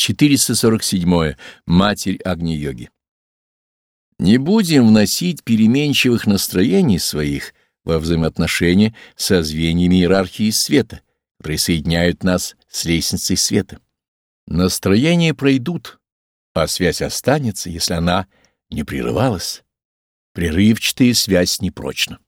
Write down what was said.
447. Матерь Агни-йоги. Не будем вносить переменчивых настроений своих во взаимоотношения со звеньями иерархии света, присоединяют нас с лестницей света. Настроения пройдут, а связь останется, если она не прерывалась. Прерывчатая связь непрочна.